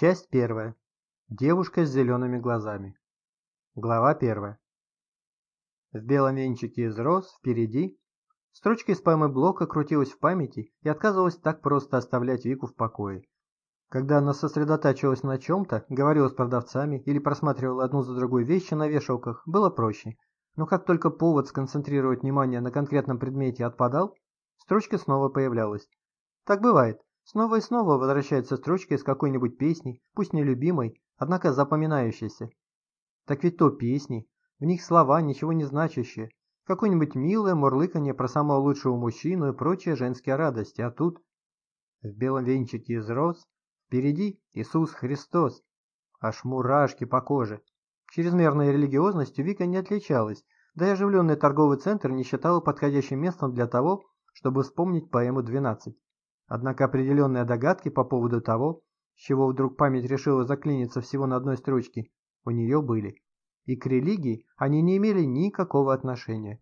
Часть первая. Девушка с зелеными глазами. Глава первая. В белом венчике из роз впереди строчка из поэмы Блока крутилась в памяти и отказывалась так просто оставлять Вику в покое. Когда она сосредотачивалась на чем-то, говорила с продавцами или просматривала одну за другой вещи на вешалках, было проще. Но как только повод сконцентрировать внимание на конкретном предмете отпадал, строчка снова появлялась. Так бывает. Снова и снова возвращается строчка из какой-нибудь песни, пусть не любимой, однако запоминающейся. Так ведь то песни, в них слова, ничего не значащие, какое-нибудь милое мурлыканье про самого лучшего мужчину и прочие женские радости, а тут... В белом венчике из роз, впереди Иисус Христос, аж мурашки по коже. Чрезмерной религиозностью Вика не отличалась, да и оживленный торговый центр не считала подходящим местом для того, чтобы вспомнить поэму «12». Однако определенные догадки по поводу того, с чего вдруг память решила заклиниться всего на одной строчке, у нее были. И к религии они не имели никакого отношения.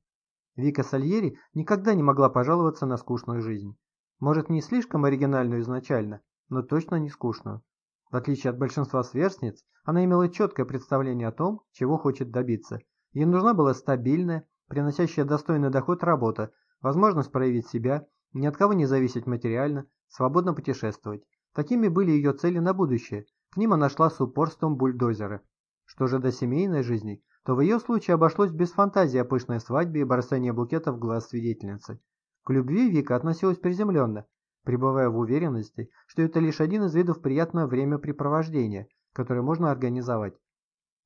Вика Сальери никогда не могла пожаловаться на скучную жизнь. Может, не слишком оригинальную изначально, но точно не скучную. В отличие от большинства сверстниц, она имела четкое представление о том, чего хочет добиться. Ей нужна была стабильная, приносящая достойный доход работа, возможность проявить себя, ни от кого не зависеть материально, свободно путешествовать. Такими были ее цели на будущее. К ним она шла с упорством бульдозера. Что же до семейной жизни, то в ее случае обошлось без фантазии о пышной свадьбе и бросании букетов в глаз свидетельницы. К любви Вика относилась приземленно, пребывая в уверенности, что это лишь один из видов приятного времяпрепровождения, которое можно организовать.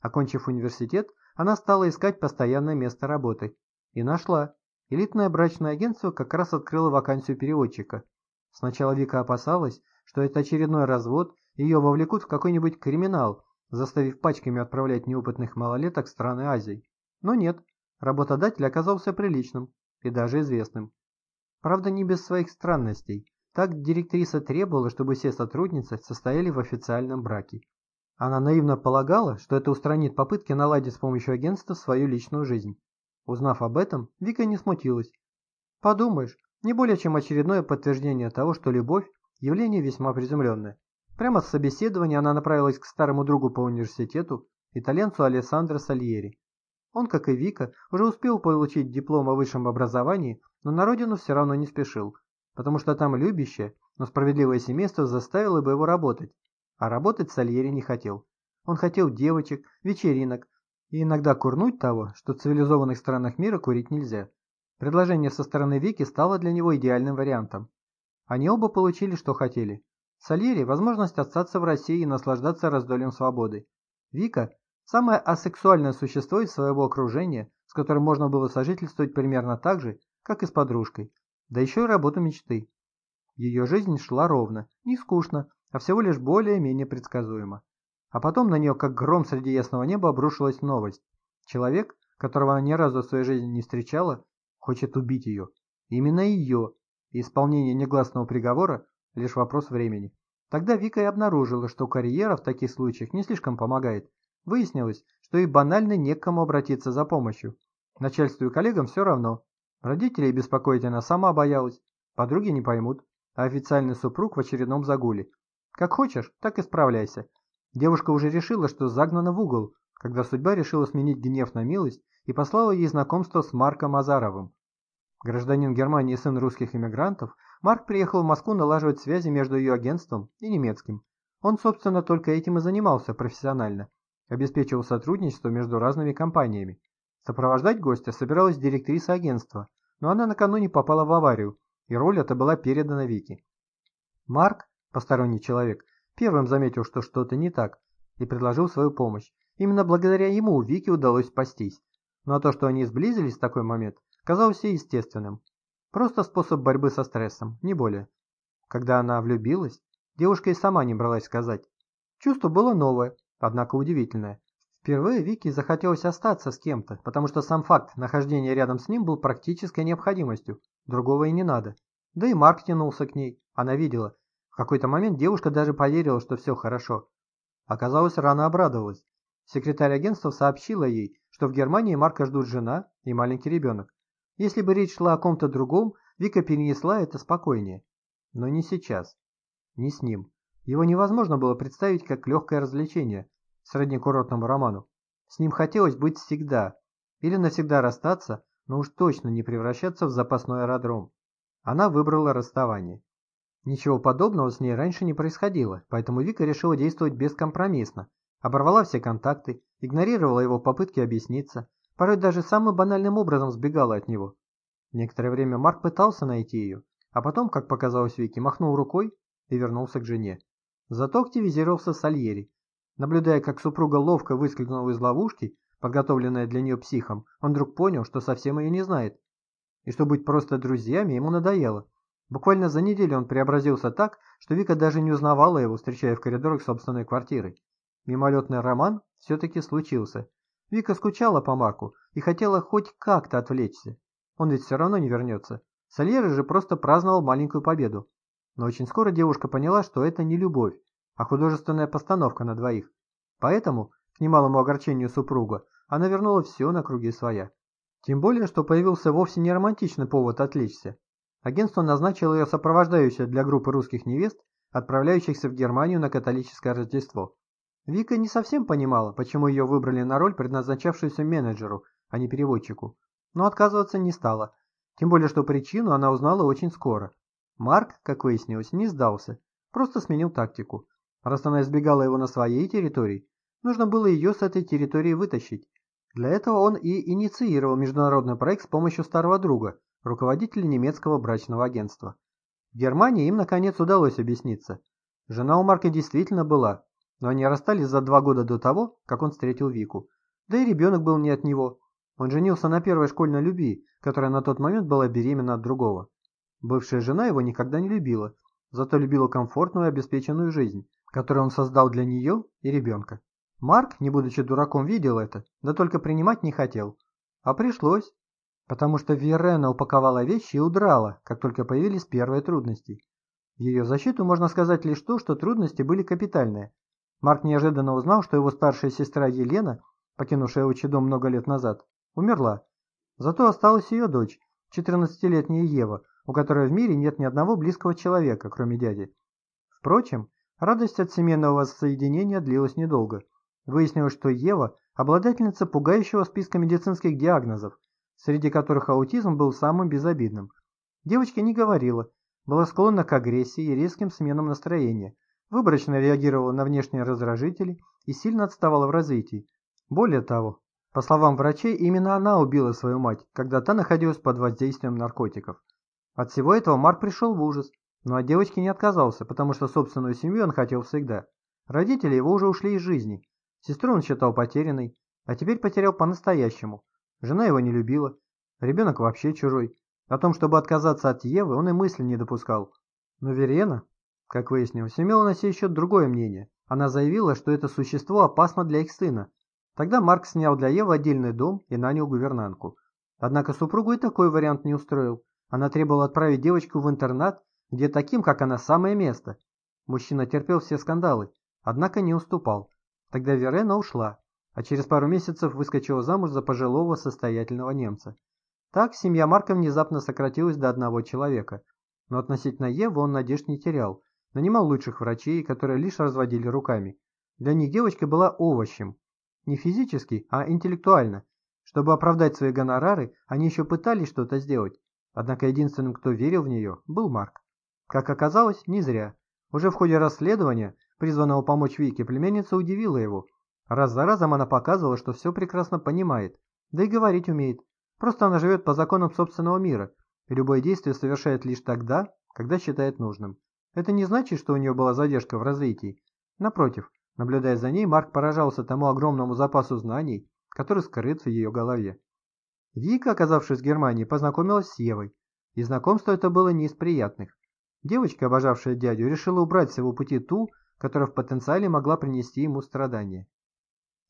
Окончив университет, она стала искать постоянное место работы. И нашла. Элитное брачное агентство как раз открыло вакансию переводчика. Сначала Вика опасалась, что это очередной развод, ее вовлекут в какой-нибудь криминал, заставив пачками отправлять неопытных малолеток страны Азии. Но нет, работодатель оказался приличным и даже известным. Правда, не без своих странностей. Так директриса требовала, чтобы все сотрудницы состояли в официальном браке. Она наивно полагала, что это устранит попытки наладить с помощью агентства свою личную жизнь. Узнав об этом, Вика не смутилась. Подумаешь, не более чем очередное подтверждение того, что любовь – явление весьма приземленное. Прямо с собеседования она направилась к старому другу по университету, итальянцу Алессандро Сальери. Он, как и Вика, уже успел получить диплом о высшем образовании, но на родину все равно не спешил, потому что там любящее, но справедливое семейство заставило бы его работать, а работать Сальери не хотел. Он хотел девочек, вечеринок, и иногда курнуть того, что в цивилизованных странах мира курить нельзя. Предложение со стороны Вики стало для него идеальным вариантом. Они оба получили, что хотели. Сальери – возможность остаться в России и наслаждаться раздольем свободы. Вика – самое асексуальное существо из своего окружения, с которым можно было сожительствовать примерно так же, как и с подружкой. Да еще и работу мечты. Ее жизнь шла ровно, не скучно, а всего лишь более-менее предсказуемо. А потом на нее, как гром среди ясного неба, обрушилась новость. Человек, которого она ни разу в своей жизни не встречала, хочет убить ее. Именно ее. И исполнение негласного приговора – лишь вопрос времени. Тогда Вика и обнаружила, что карьера в таких случаях не слишком помогает. Выяснилось, что и банально некому обратиться за помощью. Начальству и коллегам все равно. Родителей беспокоить она сама боялась. Подруги не поймут. А официальный супруг в очередном загуле. Как хочешь, так и справляйся. Девушка уже решила, что загнана в угол, когда судьба решила сменить гнев на милость и послала ей знакомство с Марком Азаровым. Гражданин Германии и сын русских иммигрантов, Марк приехал в Москву налаживать связи между ее агентством и немецким. Он, собственно, только этим и занимался профессионально, обеспечивал сотрудничество между разными компаниями. Сопровождать гостя собиралась директриса агентства, но она накануне попала в аварию, и роль эта была передана Вике. Марк, посторонний человек, Первым заметил, что что-то не так, и предложил свою помощь. Именно благодаря ему Вике удалось спастись. А то, что они сблизились в такой момент, казалось ей естественным. Просто способ борьбы со стрессом, не более. Когда она влюбилась, девушка и сама не бралась сказать. Чувство было новое, однако удивительное. Впервые Вике захотелось остаться с кем-то, потому что сам факт нахождения рядом с ним был практической необходимостью, другого и не надо. Да и Марк тянулся к ней, она видела, в какой-то момент девушка даже поверила, что все хорошо. Оказалось, рано обрадовалась. Секретарь агентства сообщила ей, что в Германии Марка ждут жена и маленький ребенок. Если бы речь шла о ком-то другом, Вика перенесла это спокойнее. Но не сейчас. Не с ним. Его невозможно было представить как легкое развлечение, сродни курортному роману. С ним хотелось быть всегда, или навсегда расстаться, но уж точно не превращаться в запасной аэродром. Она выбрала расставание. Ничего подобного с ней раньше не происходило, поэтому Вика решила действовать бескомпромиссно. Оборвала все контакты, игнорировала его попытки объясниться, порой даже самым банальным образом сбегала от него. Некоторое время Марк пытался найти ее, а потом, как показалось Вике, махнул рукой и вернулся к жене. Зато активизировался Сальери. Наблюдая, как супруга ловко выскользнула из ловушки, подготовленная для нее психом, он вдруг понял, что совсем ее не знает. И что быть просто друзьями ему надоело. Буквально за неделю он преобразился так, что Вика даже не узнавала его, встречая в коридорах собственной квартиры. Мимолетный роман все-таки случился. Вика скучала по Марку и хотела хоть как-то отвлечься. Он ведь все равно не вернется. Сальери же просто праздновал маленькую победу. Но очень скоро девушка поняла, что это не любовь, а художественная постановка на двоих. Поэтому, к немалому огорчению супруга, она вернула все на круги своя. Тем более, что появился вовсе не романтичный повод отвлечься. Агентство назначило ее сопровождающей для группы русских невест, отправляющихся в Германию на католическое Рождество. Вика не совсем понимала, почему ее выбрали на роль, предназначавшуюся менеджеру, а не переводчику, но отказываться не стала, тем более что причину она узнала очень скоро. Марк, как выяснилось, не сдался, просто сменил тактику. Раз она избегала его на своей территории, нужно было ее с этой территории вытащить. Для этого он и инициировал международный проект с помощью старого друга, руководителя немецкого брачного агентства. В Германии им наконец удалось объясниться. Жена у Марка действительно была, но они расстались за два года до того, как он встретил Вику. Да и ребенок был не от него. Он женился на первой школьной любви, которая на тот момент была беременна от другого. Бывшая жена его никогда не любила, зато любила комфортную и обеспеченную жизнь, которую он создал для нее и ребенка. Марк, не будучи дураком, видел это, да только принимать не хотел. А пришлось потому что Верена упаковала вещи и удрала, как только появились первые трудности. В ее защиту можно сказать лишь то, что трудности были капитальные. Марк неожиданно узнал, что его старшая сестра Елена, покинувшая отчий дом много лет назад, умерла. Зато осталась ее дочь, 14-летняя Ева, у которой в мире нет ни одного близкого человека, кроме дяди. Впрочем, радость от семейного воссоединения длилась недолго. Выяснилось, что Ева – обладательница пугающего списка медицинских диагнозов, среди которых аутизм был самым безобидным. Девочка не говорила, была склонна к агрессии и резким сменам настроения, выборочно реагировала на внешние раздражители и сильно отставала в развитии. Более того, по словам врачей, именно она убила свою мать, когда та находилась под воздействием наркотиков. От всего этого Марк пришел в ужас, но от девочки не отказался, потому что собственную семью он хотел всегда. Родители его уже ушли из жизни. Сестру он считал потерянной, а теперь потерял по-настоящему. Жена его не любила, ребенок вообще чужой. О том, чтобы отказаться от Евы, он и мысли не допускал. Но Верена, как выяснилось, имела на сей счет другое мнение. Она заявила, что это существо опасно для их сына. Тогда Марк снял для Евы отдельный дом и нанял гувернантку. Однако супругу и такой вариант не устроил. Она требовала отправить девочку в интернат, где таким, как она, самое место. Мужчина терпел все скандалы, однако не уступал. Тогда Верена ушла, а через пару месяцев выскочила замуж за пожилого состоятельного немца. Так семья Марка внезапно сократилась до одного человека. Но относительно Евы он надежд не терял. Нанимал лучших врачей, которые лишь разводили руками. Для них девочка была овощем. Не физически, а интеллектуально. Чтобы оправдать свои гонорары, они еще пытались что-то сделать. Однако единственным, кто верил в нее, был Марк. Как оказалось, не зря. Уже в ходе расследования, призванного помочь Вике, племянница удивила его – Раз за разом она показывала, что все прекрасно понимает, да и говорить умеет. Просто она живет по законам собственного мира, и любое действие совершает лишь тогда, когда считает нужным. Это не значит, что у нее была задержка в развитии. Напротив, наблюдая за ней, Марк поражался тому огромному запасу знаний, который скрыт в ее голове. Вика, оказавшись в Германии, познакомилась с Евой, и знакомство это было не из приятных. Девочка, обожавшая дядю, решила убрать с его пути ту, которая в потенциале могла принести ему страдания.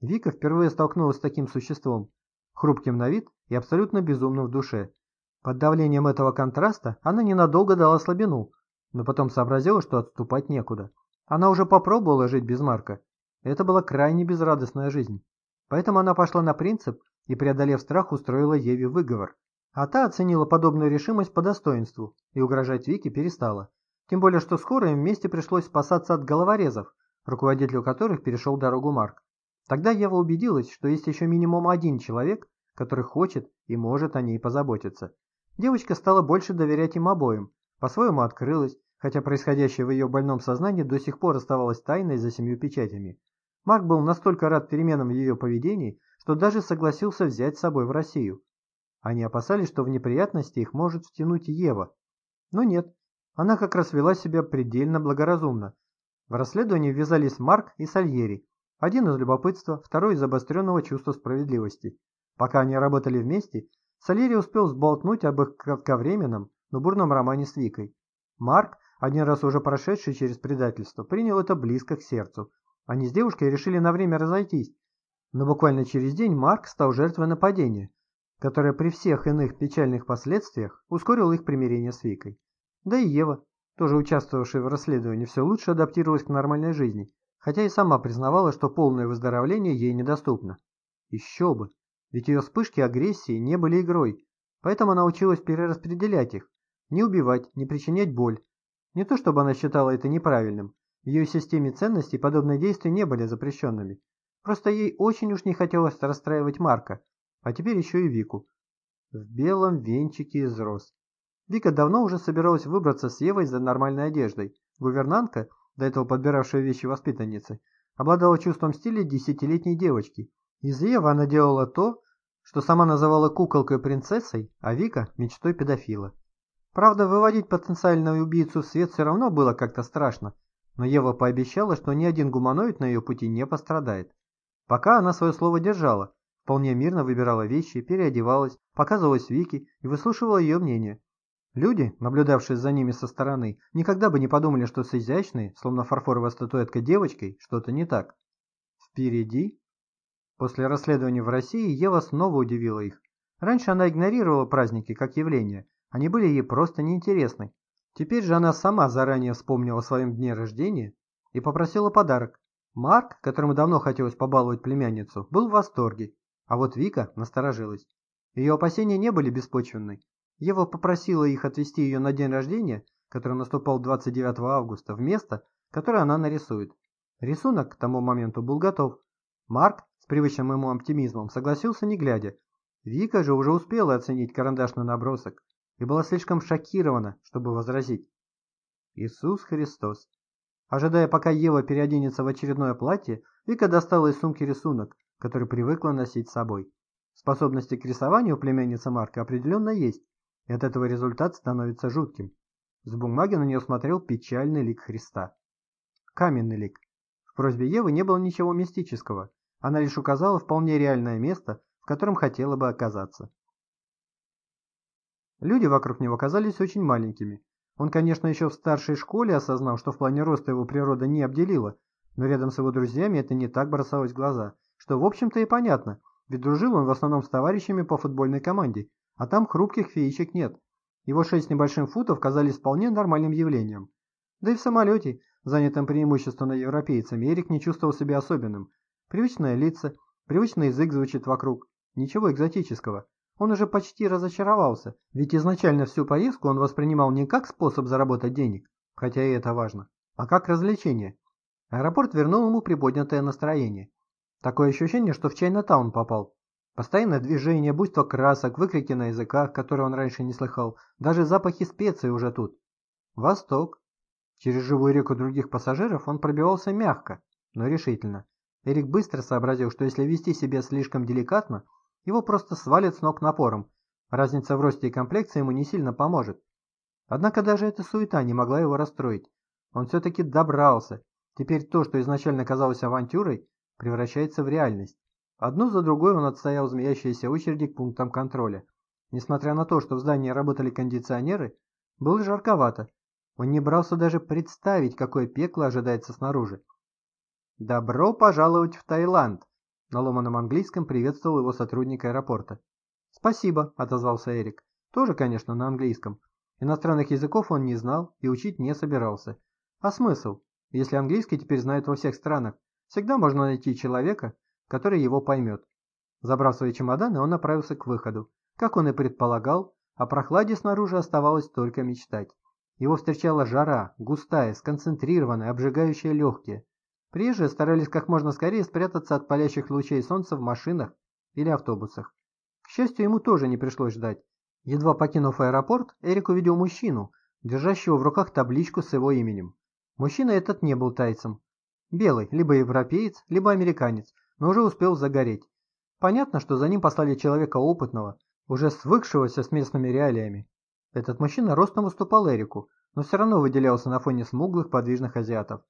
Вика впервые столкнулась с таким существом, хрупким на вид и абсолютно безумным в душе. Под давлением этого контраста она ненадолго дала слабину, но потом сообразила, что отступать некуда. Она уже попробовала жить без Марка. Это была крайне безрадостная жизнь. Поэтому она пошла на принцип и, преодолев страх, устроила Еве выговор. А та оценила подобную решимость по достоинству и угрожать Вике перестала. Тем более, что скоро им вместе пришлось спасаться от головорезов, руководителю которых перешел дорогу Марк. Тогда Ева убедилась, что есть еще минимум один человек, который хочет и может о ней позаботиться. Девочка стала больше доверять им обоим, по-своему открылась, хотя происходящее в ее больном сознании до сих пор оставалось тайной за семью печатями. Марк был настолько рад переменам в ее поведении, что даже согласился взять с собой в Россию. Они опасались, что в неприятности их может втянуть Ева. Но нет, она как раз вела себя предельно благоразумно. В расследование ввязались Марк и Сальери, один из любопытства, второй из обостренного чувства справедливости. Пока они работали вместе, Сальери успел сболтнуть об их кратковременном, но бурном романе с Викой. Марк, один раз уже прошедший через предательство, принял это близко к сердцу. Они с девушкой решили на время разойтись, но буквально через день Марк стал жертвой нападения, которое при всех иных печальных последствиях ускорило их примирение с Викой. Да и Ева, тоже участвовавшая в расследовании, все лучше адаптировалась к нормальной жизни, хотя и сама признавала, что полное выздоровление ей недоступно. Еще бы, ведь ее вспышки агрессии не были игрой, поэтому она училась перераспределять их, не убивать, не причинять боль. Не то чтобы она считала это неправильным, в ее системе ценностей подобные действия не были запрещенными. Просто ей очень уж не хотелось расстраивать Марка, а теперь еще и Вику. В белом венчике из роз. Вика давно уже собиралась выбраться с Евой за нормальной одеждой. Гувернантка, до этого подбиравшая вещи воспитанницы, обладала чувством стиля десятилетней девочки. Из Евы она делала то, что сама называла куколкой принцессой, а Вика – мечтой педофила. Правда, выводить потенциального убийцу в свет все равно было как-то страшно, но Ева пообещала, что ни один гуманоид на ее пути не пострадает. Пока она свое слово держала, вполне мирно выбирала вещи, переодевалась, показывалась Вике и выслушивала ее мнение. Люди, наблюдавшие за ними со стороны, никогда бы не подумали, что с изящной, словно фарфоровая статуэтка девочкой, что-то не так. Впереди После расследования в России Ева снова удивила их. Раньше она игнорировала праздники как явление, они были ей просто неинтересны. Теперь же она сама заранее вспомнила о своем дне рождения и попросила подарок. Марк, которому давно хотелось побаловать племянницу, был в восторге, а вот Вика насторожилась. Ее опасения не были беспочвенны. Ева попросила их отвезти ее на день рождения, который наступал 29 августа, в место, которое она нарисует. Рисунок к тому моменту был готов. Марк с привычным ему оптимизмом согласился не глядя. Вика же уже успела оценить карандашный набросок и была слишком шокирована, чтобы возразить. Иисус Христос. Ожидая, пока Ева переоденется в очередное платье, Вика достала из сумки рисунок, который привыкла носить с собой. Способности к рисованию у племянницы Марка определенно есть, и от этого результат становится жутким. С бумаги на нее смотрел печальный лик Христа. Каменный лик. В просьбе Евы не было ничего мистического, она лишь указала вполне реальное место, в котором хотела бы оказаться. Люди вокруг него казались очень маленькими. Он, конечно, еще в старшей школе осознал, что в плане роста его природа не обделила, но рядом с его друзьями это не так бросалось в глаза, что в общем-то и понятно, ведь дружил он в основном с товарищами по футбольной команде, а там хрупких феечек нет. Его шесть небольшим футов казались вполне нормальным явлением. Да и в самолете, занятом преимущественно европейцами, Эрик не чувствовал себя особенным, Привычные лица, привычный язык звучит вокруг. Ничего экзотического. Он уже почти разочаровался, ведь изначально всю поездку он воспринимал не как способ заработать денег, хотя и это важно, а как развлечение. Аэропорт вернул ему приподнятое настроение. Такое ощущение, что в Чайнатаун попал. Постоянное движение, буйство красок, выкрики на языках, которые он раньше не слыхал, даже запахи специй уже тут. Восток. Через живую реку других пассажиров он пробивался мягко, но решительно. Эрик быстро сообразил, что если вести себя слишком деликатно, его просто свалят с ног напором. Разница в росте и комплекции ему не сильно поможет. Однако даже эта суета не могла его расстроить. Он все-таки добрался. Теперь то, что изначально казалось авантюрой, превращается в реальность. Одну за другой он отстоял змеящиеся очереди к пунктам контроля. Несмотря на то, что в здании работали кондиционеры, было жарковато. Он не брался даже представить, какое пекло ожидается снаружи. «Добро пожаловать в Таиланд!» На ломаном английском приветствовал его сотрудник аэропорта. «Спасибо», — отозвался Эрик. «Тоже, конечно, на английском. Иностранных языков он не знал и учить не собирался. А смысл, если английский теперь знают во всех странах? Всегда можно найти человека, который его поймет». Забрав свои чемоданы, он направился к выходу. Как он и предполагал, о прохладе снаружи оставалось только мечтать. Его встречала жара, густая, сконцентрированная, обжигающая легкие. Приезжие старались как можно скорее спрятаться от палящих лучей солнца в машинах или автобусах. К счастью, ему тоже не пришлось ждать. Едва покинув аэропорт, Эрик увидел мужчину, держащего в руках табличку с его именем. Мужчина этот не был тайцем. Белый, либо европеец, либо американец, но уже успел загореть. Понятно, что за ним послали человека опытного, уже свыкшегося с местными реалиями. Этот мужчина ростом уступал Эрику, но все равно выделялся на фоне смуглых подвижных азиатов.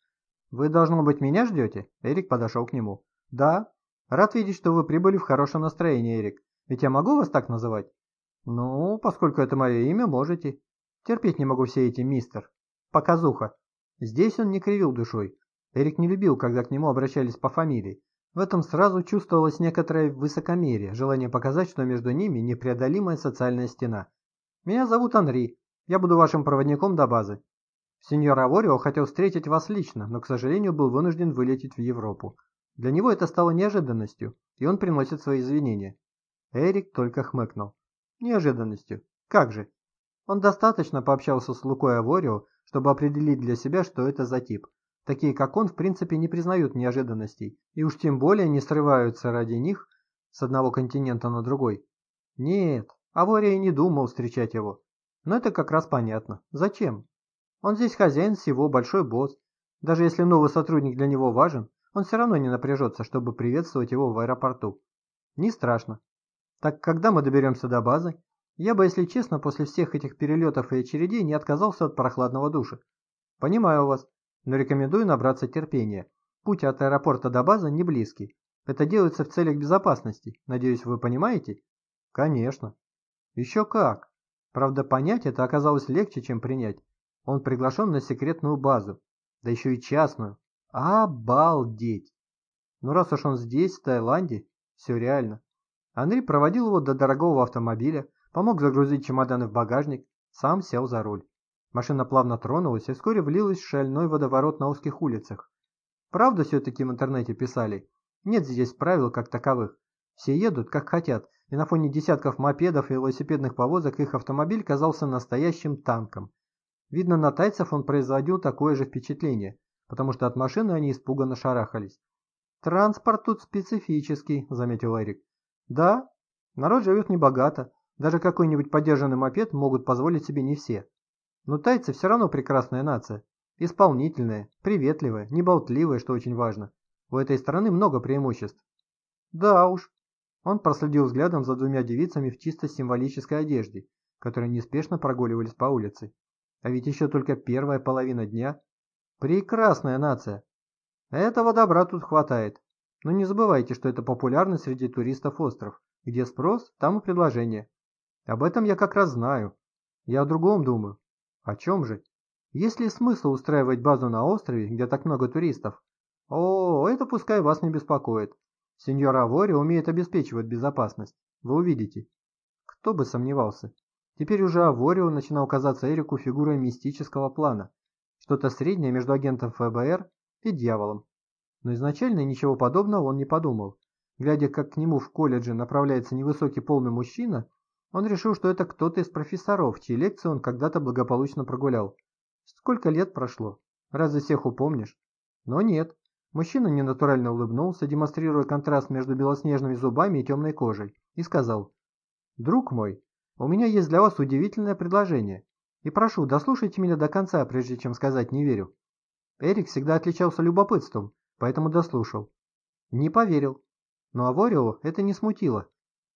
«Вы, должно быть, меня ждете?» Эрик подошел к нему. «Да. Рад видеть, что вы прибыли в хорошем настроении, Эрик. Ведь я могу вас так называть?» «Ну, поскольку это мое имя, можете. Терпеть не могу все эти мистер. Показуха». Здесь он не кривил душой. Эрик не любил, когда к нему обращались по фамилии. В этом сразу чувствовалось некоторое высокомерие, желание показать, что между ними непреодолимая социальная стена. «Меня зовут Анри. Я буду вашим проводником до базы. Сеньор Аворио хотел встретить вас лично, но, к сожалению, был вынужден вылететь в Европу. Для него это стало неожиданностью, и он приносит свои извинения». Эрик только хмыкнул. «Неожиданностью? Как же?» Он достаточно пообщался с Лукой Аворио, чтобы определить для себя, что это за тип. Такие, как он, в принципе не признают неожиданностей, и уж тем более не срываются ради них с одного континента на другой. Нет, Авория не думал встречать его. Но это как раз понятно. Зачем? Он здесь хозяин всего, большой босс. Даже если новый сотрудник для него важен, он все равно не напряжется, чтобы приветствовать его в аэропорту. Не страшно. Так когда мы доберемся до базы? Я бы, если честно, после всех этих перелетов и очередей не отказался от прохладного душа. Понимаю вас, но рекомендую набраться терпения. Путь от аэропорта до базы не близкий. Это делается в целях безопасности. Надеюсь, вы понимаете? Конечно. Еще как. Правда, понять это оказалось легче, чем принять. Он приглашен на секретную базу. Да еще и частную. Обалдеть! Ну раз уж он здесь, в Таиланде, все реально. Андрей проводил его до дорогого автомобиля, помог загрузить чемоданы в багажник, сам сел за руль. Машина плавно тронулась и вскоре влилась в шальной водоворот на узких улицах. Правда все-таки в интернете писали? Нет здесь правил как таковых. Все едут как хотят, и на фоне десятков мопедов и велосипедных повозок их автомобиль казался настоящим танком. Видно, на тайцев он производил такое же впечатление, потому что от машины они испуганно шарахались. «Транспорт тут специфический», — заметил Эрик. «Да, народ живет небогато, даже какой-нибудь подержанный мопед могут позволить себе не все. Но тайцы все равно прекрасная нация. Исполнительная, приветливая, неболтливая, что очень важно. У этой страны много преимуществ. Да уж. Он проследил взглядом за двумя девицами в чисто символической одежде, которые неспешно прогуливались по улице. А ведь еще только первая половина дня. Прекрасная нация. Этого добра тут хватает. Но не забывайте, что это популярный среди туристов остров. Где спрос, там и предложение. Об этом я как раз знаю. Я о другом думаю. О чем же? Есть ли смысл устраивать базу на острове, где так много туристов? О, это пускай вас не беспокоит. Сеньор Авори умеет обеспечивать безопасность. Вы увидите. Кто бы сомневался. Теперь уже Аворио начинал казаться Эрику фигурой мистического плана. Что-то среднее между агентом ФБР и дьяволом. Но изначально ничего подобного он не подумал. Глядя, как к нему в колледже направляется невысокий полный мужчина, он решил, что это кто-то из профессоров, чьи лекции он когда-то благополучно прогулял. Сколько лет прошло? Разве всех упомнишь? Но нет. Мужчина ненатурально улыбнулся, демонстрируя контраст между белоснежными зубами и темной кожей, и сказал, «Друг мой, у меня есть для вас удивительное предложение, и прошу, дослушайте меня до конца, прежде чем сказать «не верю». Эрик всегда отличался любопытством, поэтому дослушал. Не поверил. Но Аворио это не смутило.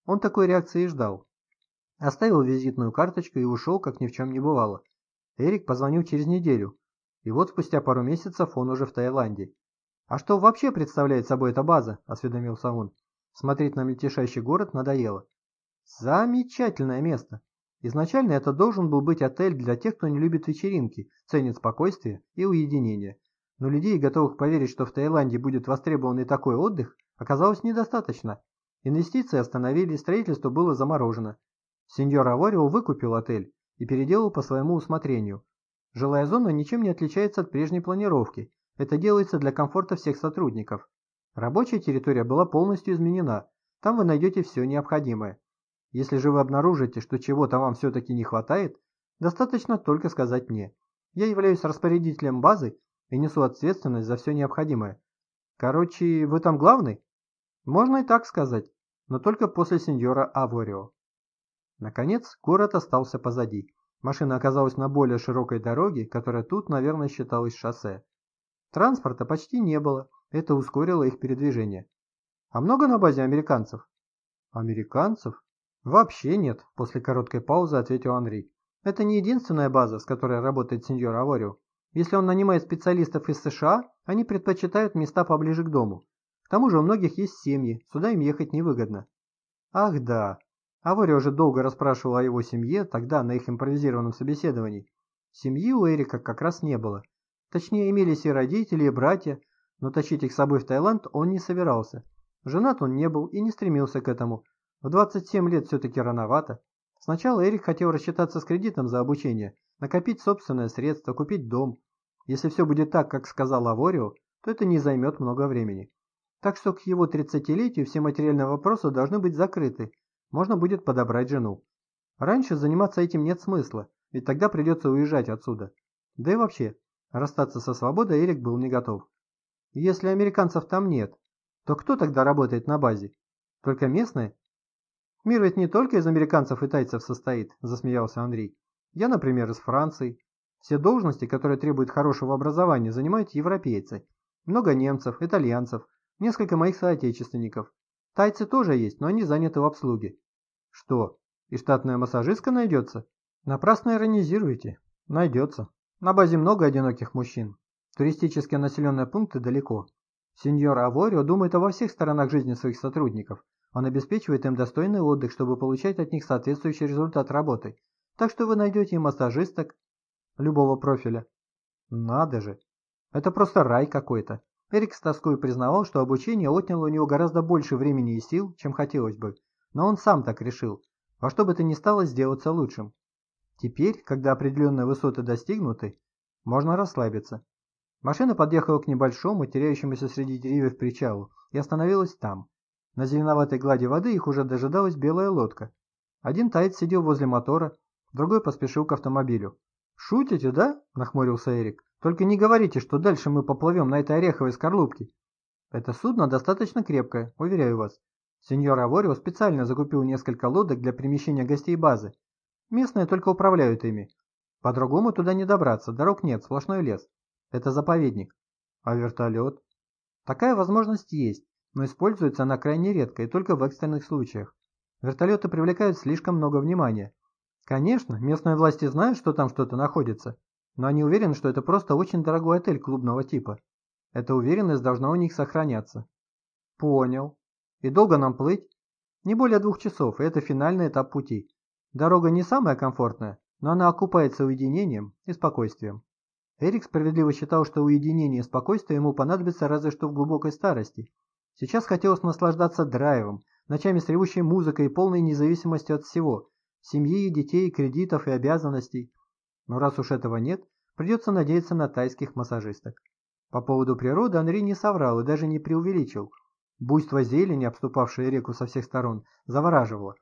Он такой реакции и ждал. Оставил визитную карточку и ушел, как ни в чем не бывало. Эрик позвонил через неделю, и вот спустя пару месяцев он уже в Таиланде. «А что вообще представляет собой эта база?» – осведомился он. Смотреть на мельтешащий город надоело. «Замечательное место. Изначально это должен был быть отель для тех, кто не любит вечеринки, ценит спокойствие и уединение. Но людей, готовых поверить, что в Таиланде будет востребован и такой отдых, оказалось недостаточно. Инвестиции остановили, строительство было заморожено. Сеньор Аворио выкупил отель и переделал по своему усмотрению. Жилая зона ничем не отличается от прежней планировки. Это делается для комфорта всех сотрудников. Рабочая территория была полностью изменена. Там вы найдете все необходимое. Если же вы обнаружите, что чего-то вам все-таки не хватает, достаточно только сказать мне. Я являюсь распорядителем базы и несу ответственность за все необходимое. Короче, вы там главный? Можно и так сказать, но только после сеньора Аворио. Наконец, город остался позади. Машина оказалась на более широкой дороге, которая тут, наверное, считалась шоссе. Транспорта почти не было, это ускорило их передвижение. А много на базе американцев? Американцев? Вообще нет, после короткой паузы ответил Андрей. Это не единственная база, с которой работает сеньор Аворио. Если он нанимает специалистов из США, они предпочитают места поближе к дому. К тому же у многих есть семьи, сюда им ехать невыгодно. Ах да, Аворио уже долго расспрашивал о его семье, тогда на их импровизированном собеседовании. Семьи у Эрика как раз не было. Точнее, имелись и родители, и братья, но тащить их с собой в Таиланд он не собирался. Женат он не был и не стремился к этому. В 27 лет все-таки рановато. Сначала Эрик хотел рассчитаться с кредитом за обучение, накопить собственное средство, купить дом. Если все будет так, как сказал Аворио, то это не займет много времени. Так что к его 30-летию все материальные вопросы должны быть закрыты, можно будет подобрать жену. Раньше заниматься этим нет смысла, ведь тогда придется уезжать отсюда. Да и вообще, расстаться со свободой Эрик был не готов. Если американцев там нет, то кто тогда работает на базе? Только местные? Мир ведь не только из американцев и тайцев состоит, засмеялся Андрей. Я, например, из Франции. Все должности, которые требуют хорошего образования, занимают европейцы. Много немцев, итальянцев, несколько моих соотечественников. Тайцы тоже есть, но они заняты в обслуге. Что, и штатная массажистка найдется? Напрасно иронизируете. Найдется. На базе много одиноких мужчин. Туристически населенные пункты далеко. Сеньор Аворио думает о во всех сторонах жизни своих сотрудников. Он обеспечивает им достойный отдых, чтобы получать от них соответствующий результат работы. Так что вы найдете и массажисток любого профиля. Надо же. Это просто рай какой-то. Эрик с тоской признавал, что обучение отняло у него гораздо больше времени и сил, чем хотелось бы, но он сам так решил, во что бы то ни стало сделаться лучшим. Теперь, когда определенные высоты достигнуты, можно расслабиться. Машина подъехала к небольшому, теряющемуся среди деревьев причалу, и остановилась там. На зеленоватой глади воды их уже дожидалась белая лодка. Один таец сидел возле мотора, другой поспешил к автомобилю. «Шутите, да?» – нахмурился Эрик. Только не говорите, что дальше мы поплывем на этой ореховой скорлупке. Это судно достаточно крепкое, уверяю вас. Сеньор Аворио специально закупил несколько лодок для перемещения гостей базы. Местные только управляют ими. По-другому туда не добраться, дорог нет, сплошной лес. Это заповедник. А вертолет? Такая возможность есть, но используется она крайне редко и только в экстренных случаях. Вертолеты привлекают слишком много внимания. Конечно, местные власти знают, что там что-то находится, но они уверены, что это просто очень дорогой отель клубного типа. Эта уверенность должна у них сохраняться. Понял. И долго нам плыть? Не более двух часов, и это финальный этап пути. Дорога не самая комфортная, но она окупается уединением и спокойствием. Эрик справедливо считал, что уединение и спокойствие ему понадобится разве что в глубокой старости. Сейчас хотелось наслаждаться драйвом, ночами с ревущей музыкой и полной независимостью от всего – семьи, детей, кредитов и обязанностей. Но раз уж этого нет, придется надеяться на тайских массажисток. По поводу природы Анри не соврал и даже не преувеличил. Буйство зелени, обступавшее реку со всех сторон, завораживало.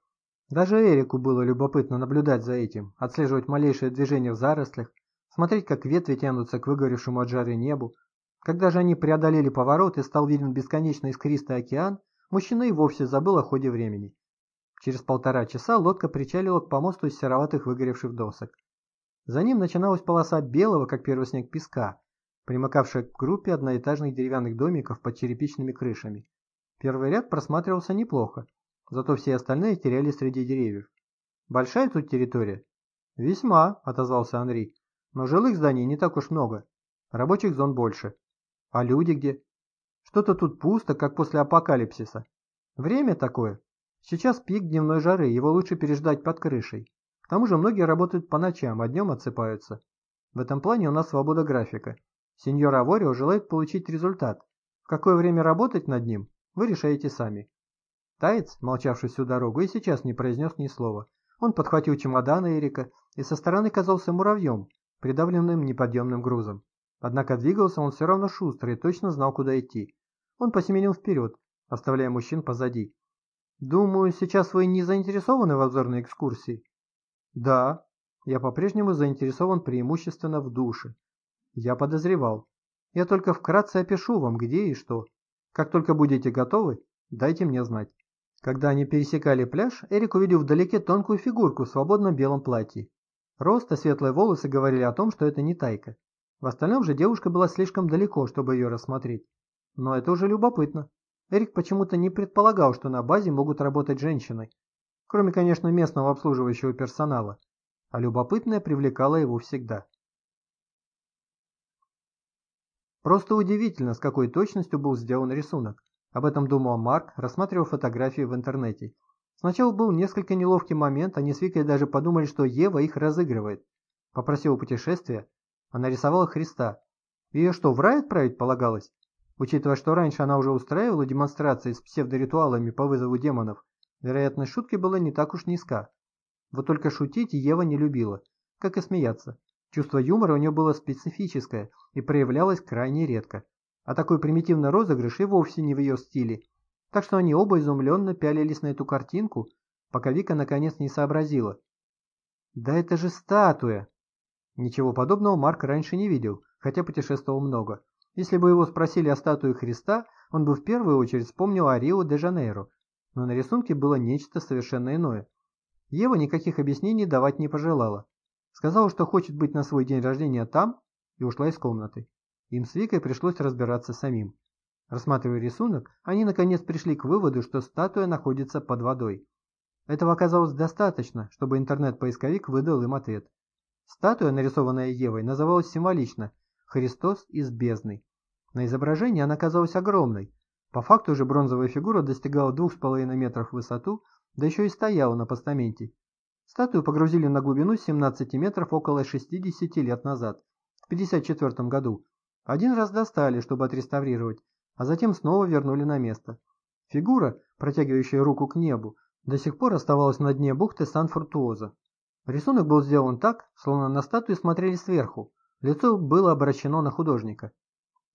Даже Эрику было любопытно наблюдать за этим, отслеживать малейшие движения в зарослях, смотреть, как ветви тянутся к выгоревшему от жары небу. Когда же они преодолели поворот и стал виден бесконечно искристый океан, мужчина и вовсе забыл о ходе времени. Через полтора часа лодка причалила к помосту из сероватых выгоревших досок. За ним начиналась полоса белого, как первый снег, песка, примыкавшая к группе одноэтажных деревянных домиков под черепичными крышами. Первый ряд просматривался неплохо, зато все остальные терялись среди деревьев. «Большая тут территория?» «Весьма», — отозвался Андрей. «Но жилых зданий не так уж много. Рабочих зон больше. А люди где?» «Что-то тут пусто, как после апокалипсиса. Время такое. Сейчас пик дневной жары, его лучше переждать под крышей. К тому же многие работают по ночам, а днем отсыпаются. В этом плане у нас свобода графика. Сеньор Аворио желает получить результат. В какое время работать над ним, вы решаете сами. Таец, молчавший всю дорогу, и сейчас не произнес ни слова. Он подхватил чемодан Эрика и со стороны казался муравьем, придавленным неподъемным грузом. Однако двигался он все равно шустро и точно знал, куда идти. Он посеменил вперед, оставляя мужчин позади. «Думаю, сейчас вы не заинтересованы в обзорной экскурсии?» «Да. Я по-прежнему заинтересован преимущественно в душе. Я подозревал. Я только вкратце опишу вам, где и что. Как только будете готовы, дайте мне знать. Когда они пересекали пляж, Эрик увидел вдалеке тонкую фигурку в свободном белом платье. Рост и светлые волосы говорили о том, что это не тайка. В остальном же девушка была слишком далеко, чтобы ее рассмотреть. Но это уже любопытно. Эрик почему-то не предполагал, что на базе могут работать женщины. Кроме, конечно, местного обслуживающего персонала. А любопытное привлекало его всегда. Просто удивительно, с какой точностью был сделан рисунок. Об этом думал Марк, рассматривая фотографии в интернете. Сначала был несколько неловкий момент, они с Викой даже подумали, что Ева их разыгрывает. Попросила путешествия, она рисовала Христа. Ее что, в рай отправить полагалось? Учитывая, что раньше она уже устраивала демонстрации с псевдоритуалами по вызову демонов, вероятность шутки была не так уж низка. Вот только шутить Ева не любила, как и смеяться. Чувство юмора у нее было специфическое и проявлялось крайне редко. А такой примитивный розыгрыш и вовсе не в ее стиле. Так что они оба изумленно пялились на эту картинку, пока Вика наконец не сообразила. «Да это же статуя!» Ничего подобного Марк раньше не видел, хотя путешествовал много. Если бы его спросили о статуе Христа, он бы в первую очередь вспомнил о Рио-де-Жанейро. Но на рисунке было нечто совершенно иное. Ева никаких объяснений давать не пожелала. Сказала, что хочет быть на свой день рождения там, и ушла из комнаты. Им с Викой пришлось разбираться самим. Рассматривая рисунок, они наконец пришли к выводу, что статуя находится под водой. Этого оказалось достаточно, чтобы интернет-поисковик выдал им ответ. Статуя, нарисованная Евой, называлась символично «Христос из бездны». На изображении она казалась огромной. По факту же бронзовая фигура достигала 2,5 метров в высоту, да еще и стояла на постаменте, Статую погрузили на глубину 17 метров около 60 лет назад, в 1954 году. Один раз достали, чтобы отреставрировать, а затем снова вернули на место. Фигура, протягивающая руку к небу, до сих пор оставалась на дне бухты Сан-Фортуоза. Рисунок был сделан так, словно на статую смотрели сверху. Лицо было обращено на художника.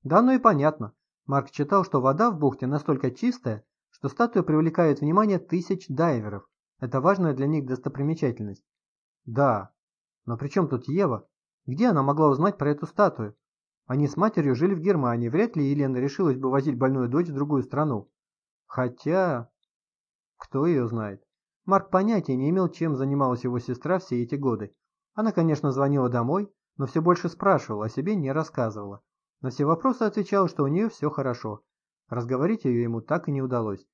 Да, ну и понятно. Марк читал, что вода в бухте настолько чистая, что статуя привлекает внимание тысяч дайверов. Это важная для них достопримечательность. Да, но при чем тут Ева? Где она могла узнать про эту статую? Они с матерью жили в Германии, вряд ли Елена решилась бы возить больную дочь в другую страну. Хотя... Кто ее знает? Марк понятия не имел, чем занималась его сестра все эти годы. Она, конечно, звонила домой, но все больше спрашивала, о себе не рассказывала. На все вопросы отвечала, что у нее все хорошо. Разговорить ее ему так и не удалось.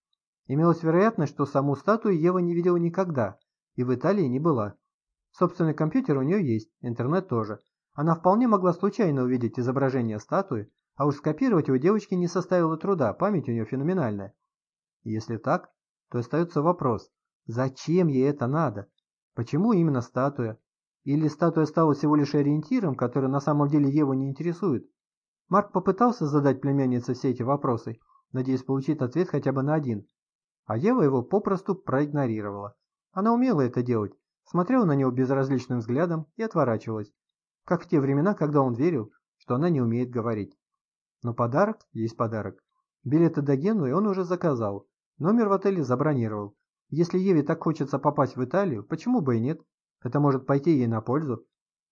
Имелась вероятность, что саму статую Ева не видела никогда и в Италии не была. Собственный компьютер у нее есть, интернет тоже. Она вполне могла случайно увидеть изображение статуи, а уж скопировать его девочке не составило труда, память у нее феноменальная. Если так, то остается вопрос, зачем ей это надо? Почему именно статуя? Или статуя стала всего лишь ориентиром, который на самом деле Еву не интересует? Марк попытался задать племяннице все эти вопросы, надеясь получить ответ хотя бы на один. А Ева его попросту проигнорировала. Она умела это делать, смотрела на него безразличным взглядом и отворачивалась, как в те времена, когда он верил, что она не умеет говорить. Но подарок есть подарок. Билеты до Генуи он уже заказал, номер в отеле забронировал. Если Еве так хочется попасть в Италию, почему бы и нет? Это может пойти ей на пользу.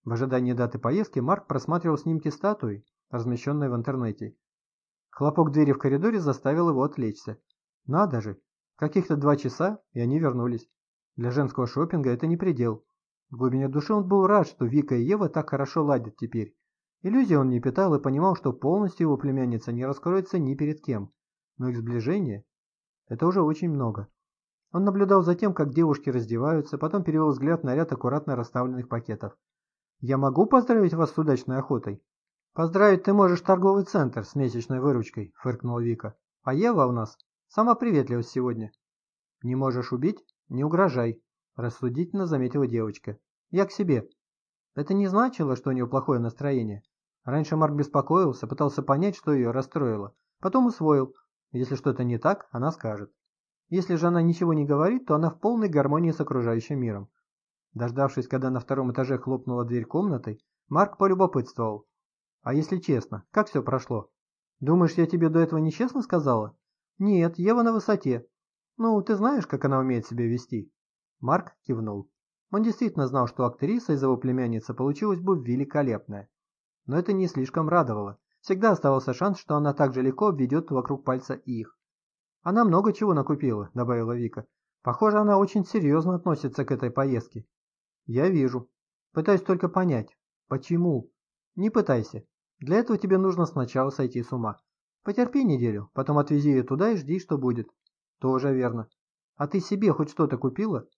В ожидании даты поездки Марк просматривал снимки статуи, размещенные в интернете. Хлопок двери в коридоре заставил его отвлечься. Надо же, Каких-то два часа, и они вернулись. Для женского шопинга это не предел. В глубине души он был рад, что Вика и Ева так хорошо ладят теперь. Иллюзий он не питал и понимал, что полностью его племянница не раскроется ни перед кем. Но их сближение – это уже очень много. Он наблюдал за тем, как девушки раздеваются, потом перевел взгляд на ряд аккуратно расставленных пакетов. «Я могу поздравить вас с удачной охотой?» «Поздравить ты можешь торговый центр с месячной выручкой», – фыркнула Вика. «А Ева у нас Сама приветливость сегодня. Не можешь убить? Не угрожай, рассудительно заметила девочка. Я к себе. Это не значило, что у нее плохое настроение. Раньше Марк беспокоился, пытался понять, что ее расстроило. Потом усвоил. Если что-то не так, она скажет. Если же она ничего не говорит, то она в полной гармонии с окружающим миром. Дождавшись, когда на втором этаже хлопнула дверь комнаты, Марк полюбопытствовал. «А если честно, как все прошло? Думаешь, я тебе до этого нечестно сказала?» «Нет, Ева на высоте. Ну, ты знаешь, как она умеет себя вести?» Марк кивнул. Он действительно знал, что актриса из его племянницы получилась бы великолепная. Но это не слишком радовало. Всегда оставался шанс, что она так же легко обведет вокруг пальца их. «Она много чего накупила», — добавила Вика. «Похоже, она очень серьезно относится к этой поездке». «Я вижу. Пытаюсь только понять, почему?» «Не пытайся. Для этого тебе нужно сначала сойти с ума. Потерпи неделю, потом отвези ее туда и жди, что будет. Тоже верно. А ты себе хоть что-то купила?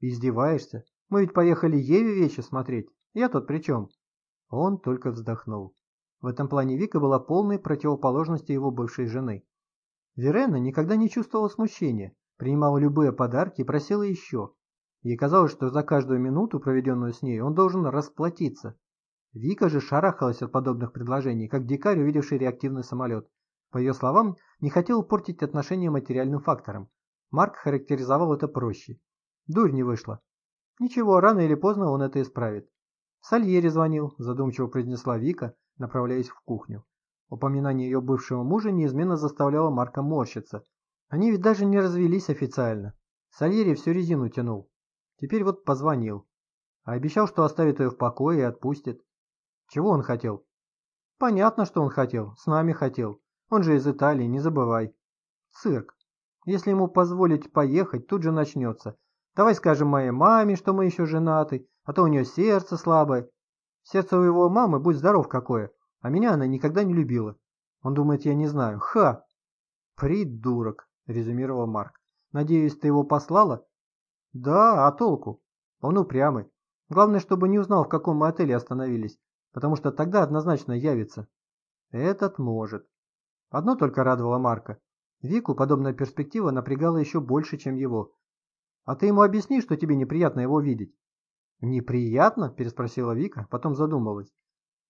Издеваешься? Мы ведь поехали Еве вещи смотреть. Я тут при чем? Он только вздохнул. В этом плане Вика была полной противоположностью его бывшей жены. Верена никогда не чувствовала смущения, принимала любые подарки и просила еще. Ей казалось, что за каждую минуту, проведенную с ней, он должен расплатиться. Вика же шарахалась от подобных предложений, как дикарь, увидевший реактивный самолет. По ее словам, не хотел портить отношения материальным фактором. Марк характеризовал это проще. Дурь не вышла. Ничего, рано или поздно он это исправит. Сальери звонил, задумчиво произнесла Вика, направляясь в кухню. Упоминание ее бывшего мужа неизменно заставляло Марка морщиться. Они ведь даже не развелись официально. Сальери всю резину тянул. Теперь вот позвонил. А обещал, что оставит ее в покое и отпустит. Чего он хотел? Понятно, что он хотел. С нами хотел. Он же из Италии, не забывай. Цирк. Если ему позволить поехать, тут же начнется. Давай скажем моей маме, что мы еще женаты, а то у нее сердце слабое. Сердце у его мамы, будь здоров какое, а меня она никогда не любила. Он думает, я не знаю. Ха! Придурок, резюмировал Марк. Надеюсь, ты его послала? Да, а толку? Он упрямый. Главное, чтобы не узнал, в каком мы отеле остановились, потому что тогда однозначно явится. Этот может. Одно только радовало Марка. Вику подобная перспектива напрягала еще больше, чем его. «А ты ему объясни, что тебе неприятно его видеть». «Неприятно?» – переспросила Вика, потом задумалась.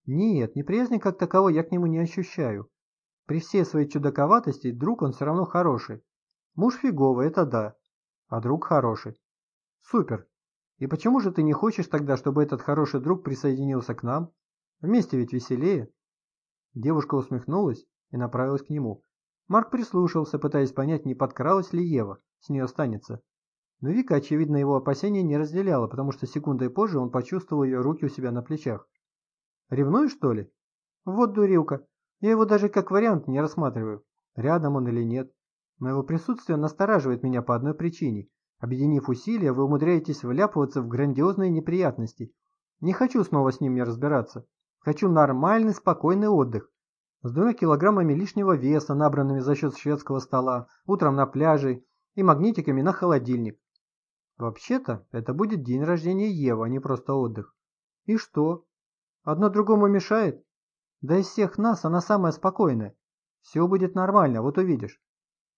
«Нет, неприязни как таковой я к нему не ощущаю. При всей своей чудаковатости друг он все равно хороший. Муж фиговый, это да. А друг хороший. Супер. И почему же ты не хочешь тогда, чтобы этот хороший друг присоединился к нам? Вместе ведь веселее?» Девушка усмехнулась и направилась к нему. Марк прислушался, пытаясь понять, не подкралась ли Ева, с нее останется. Но Вика, очевидно, его опасения не разделяла, потому что секундой позже он почувствовал ее руки у себя на плечах. «Ревнуешь, что ли?» «Вот дурилка. Я его даже как вариант не рассматриваю, рядом он или нет. Но его присутствие настораживает меня по одной причине. Объединив усилия, вы умудряетесь вляпываться в грандиозные неприятности. Не хочу снова с ним не разбираться. Хочу нормальный, спокойный отдых. С двумя килограммами лишнего веса, набранными за счет шведского стола, утром на пляже и магнитиками на холодильник. Вообще-то, это будет день рождения Евы, а не просто отдых. И что? Одно другому мешает? Да из всех нас она самая спокойная. Все будет нормально, вот увидишь.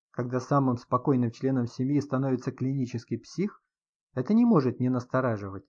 Когда самым спокойным членом семьи становится клинический псих, это не может не настораживать.